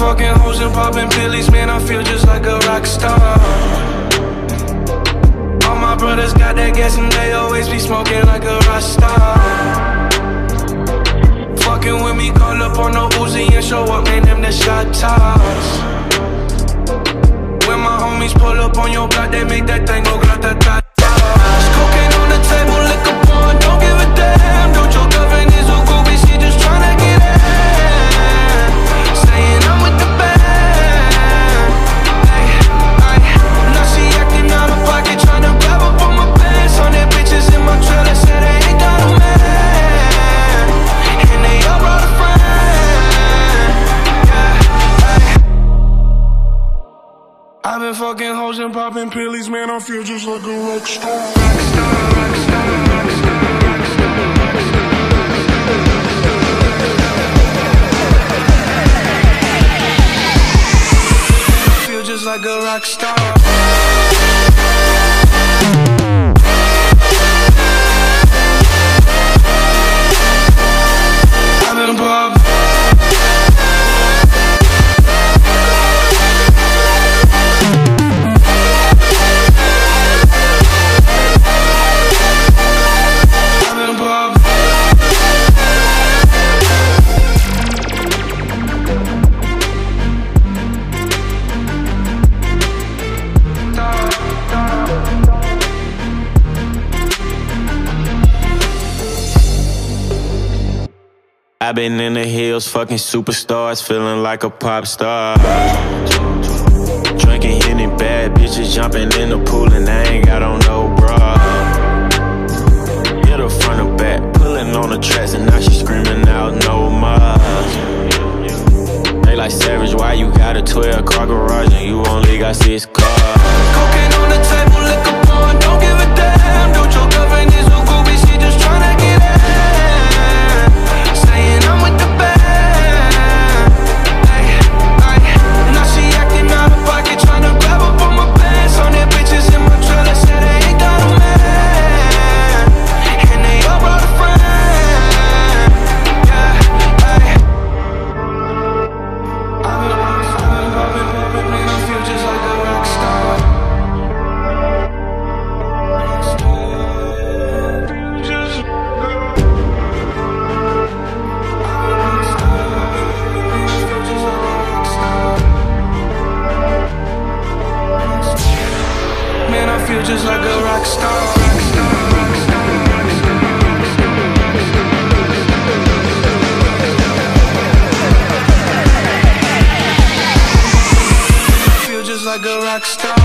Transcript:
fucking hoes and popping pillies, man, I feel just like a rock star. All my brothers got that gas and they always be smoking like a rock star. Fucking with me, call up on the Uzi and show up, man, them the shottas. When my homies pull up on your block, they make that thing go grata I've been fucking hoes and popping pillies, man. I feel just like a rock star. I feel just like a rock star. I've been in the hills, fucking superstars, feeling like a pop star. Drinking any bad bitches, jumping in the pool, and I ain't got on no bra. Hit her front or back, pulling on the tracks, and now she screaming out no more. They like savage, why you got a 12 car garage and you only got six cars? Rock star.